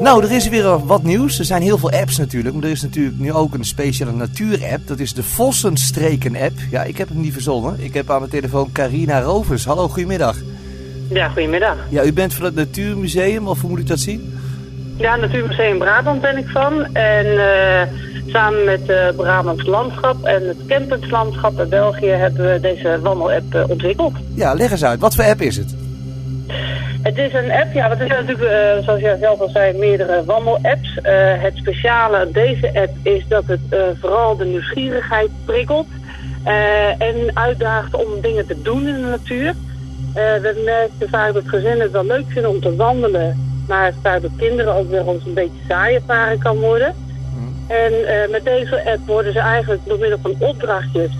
Nou, er is weer wat nieuws. Er zijn heel veel apps natuurlijk. Maar er is natuurlijk nu ook een speciale natuur-app. Dat is de Vossenstreken-app. Ja, ik heb hem niet verzonnen. Ik heb aan mijn telefoon Carina Rovers. Hallo, goedemiddag. Ja, goedemiddag. Ja, u bent van het Natuurmuseum, of hoe moet ik dat zien? Ja, Natuurmuseum Brabant ben ik van. En uh, samen met uh, Brabants Landschap en het Kempens Landschap in België hebben we deze wandel-app uh, ontwikkeld. Ja, leg eens uit. Wat voor app is het? Het is een app, ja, het is natuurlijk, uh, zoals jij zelf al zei, meerdere wandel-apps. Uh, het speciale aan deze app is dat het uh, vooral de nieuwsgierigheid prikkelt en uitdaagt om dingen te doen in de natuur. we merken vaak dat gezinnen het wel leuk vinden om te wandelen, maar vaak dat kinderen ook wel eens een beetje saaie paren kan worden. Mm. En met deze app worden ze eigenlijk door middel van opdrachtjes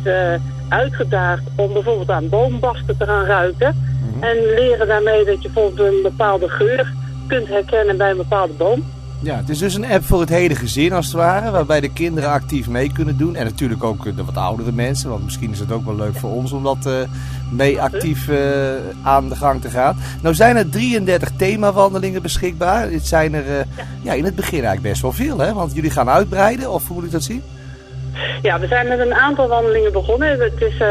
uitgedaagd om bijvoorbeeld aan boombasten te gaan ruiken. En leren daarmee dat je bijvoorbeeld een bepaalde geur kunt herkennen bij een bepaalde boom. Ja, het is dus een app voor het hele gezin als het ware, waarbij de kinderen actief mee kunnen doen. En natuurlijk ook de wat oudere mensen, want misschien is het ook wel leuk voor ons om dat uh, mee actief uh, aan de gang te gaan. Nou zijn er 33 themawandelingen beschikbaar. Dit zijn er uh, ja. ja. in het begin eigenlijk best wel veel, hè? Want jullie gaan uitbreiden, of hoe moet ik dat zien? Ja, we zijn met een aantal wandelingen begonnen. Het is, uh,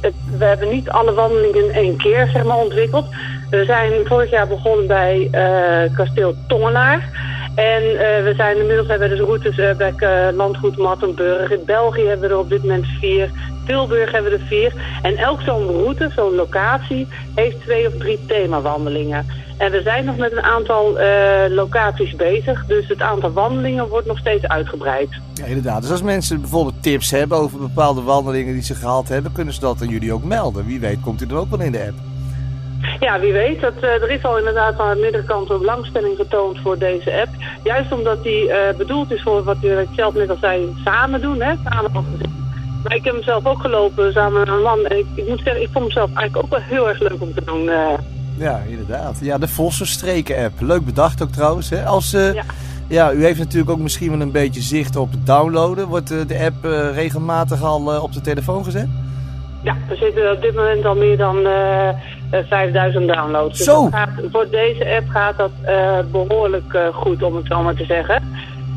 het, we hebben niet alle wandelingen in één keer zeg ontwikkeld. We zijn vorig jaar begonnen bij uh, kasteel Tongelaar. En uh, we zijn inmiddels hebben we dus routes bij landgoed Mattenburg. In België hebben we er op dit moment vier. Tilburg hebben we er vier. En elk zo'n route, zo'n locatie, heeft twee of drie themawandelingen. En we zijn nog met een aantal uh, locaties bezig. Dus het aantal wandelingen wordt nog steeds uitgebreid. Ja, inderdaad. Dus als mensen bijvoorbeeld tips hebben over bepaalde wandelingen die ze gehaald hebben... kunnen ze dat aan jullie ook melden. Wie weet komt u dan ook wel in de app. Ja, wie weet. Dat, uh, er is al inderdaad aan de middenkant een belangstelling getoond voor deze app. Juist omdat die uh, bedoeld is voor wat jullie zelf net al zei, samen doen. Hè? Samen als maar ik heb hem zelf ook gelopen samen met een man. En ik, ik moet zeggen, ik vond hem zelf eigenlijk ook wel heel erg leuk om te doen. Ja, inderdaad. Ja, de Vossenstreken-app. Leuk bedacht ook trouwens. Hè? Als, uh, ja. ja. u heeft natuurlijk ook misschien wel een beetje zicht op het downloaden. Wordt uh, de app uh, regelmatig al op de telefoon gezet? Ja, er zitten op dit moment al meer dan 5000 downloads. Dus zo! Gaat, voor deze app gaat dat behoorlijk goed, om het zo maar te zeggen.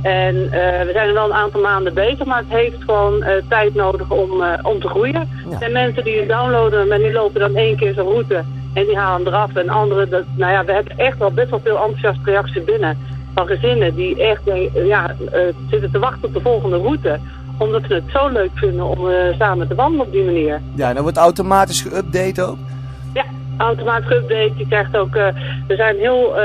En uh, we zijn er wel een aantal maanden bezig, maar het heeft gewoon uh, tijd nodig om, uh, om te groeien. Ja. Er zijn mensen die het downloaden, maar die lopen dan één keer zo'n route en die halen eraf. En anderen, dat, nou ja, we hebben echt wel best wel veel enthousiaste reacties binnen van gezinnen die echt ja, zitten te wachten op de volgende route omdat ze het zo leuk vinden om samen te wandelen op die manier. Ja, en dan wordt automatisch geüpdate ook? Ja, automatisch geüpdate. Je krijgt ook, we zijn heel,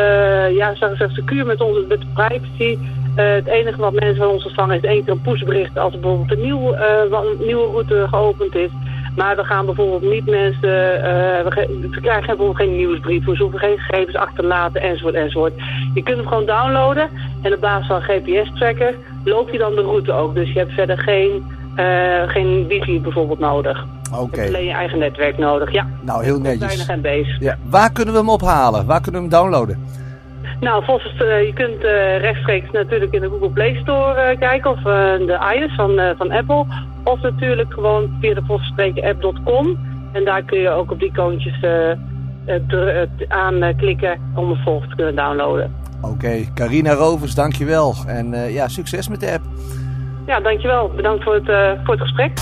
ja, zeg, zeg, secuur met onze met de privacy. Uh, het enige wat mensen van ons ontvangen is één keer een pushbericht als er bijvoorbeeld een, nieuw, uh, nieuwe route geopend is. Maar we gaan bijvoorbeeld niet mensen, uh, we, we, krijgen bijvoorbeeld geen nieuwsbrief, we hoeven geen gegevens achterlaten enzovoort enzovoort. Je kunt hem gewoon downloaden en op basis van een GPS-tracker loopt hij dan de route ook. Dus je hebt verder geen, geen wifi bijvoorbeeld nodig. Oké. Okay. alleen je eigen netwerk nodig, ja. Nou, heel netjes. Weinig en base. Ja. Waar kunnen we hem ophalen? Waar kunnen we hem downloaden? Nou, volgens, uh, je kunt uh, rechtstreeks natuurlijk in de Google Play Store uh, kijken of de iOS van, van Apple. Of natuurlijk gewoon via de vossenstrekenapp.com. En daar kun je ook op die icoontjes aanklikken om een volg te kunnen downloaden. Oké, okay. Carina Rovers, dankjewel. En ja, succes met de app. Ja, dankjewel. Bedankt voor het, voor het gesprek.